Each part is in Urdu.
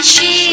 کر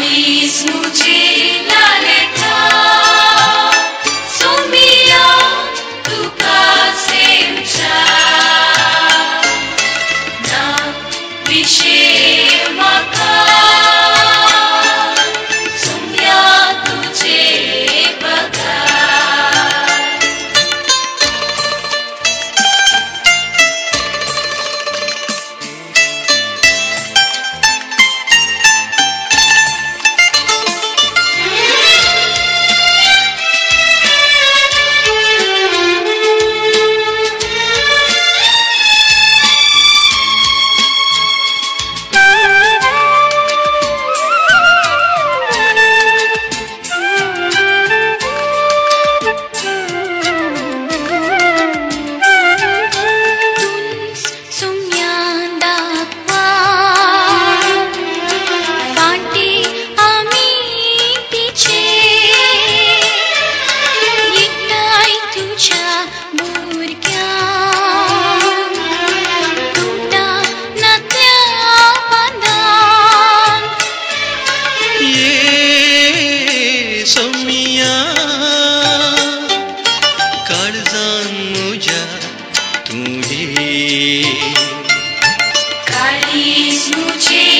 جان مجھا Mesmo.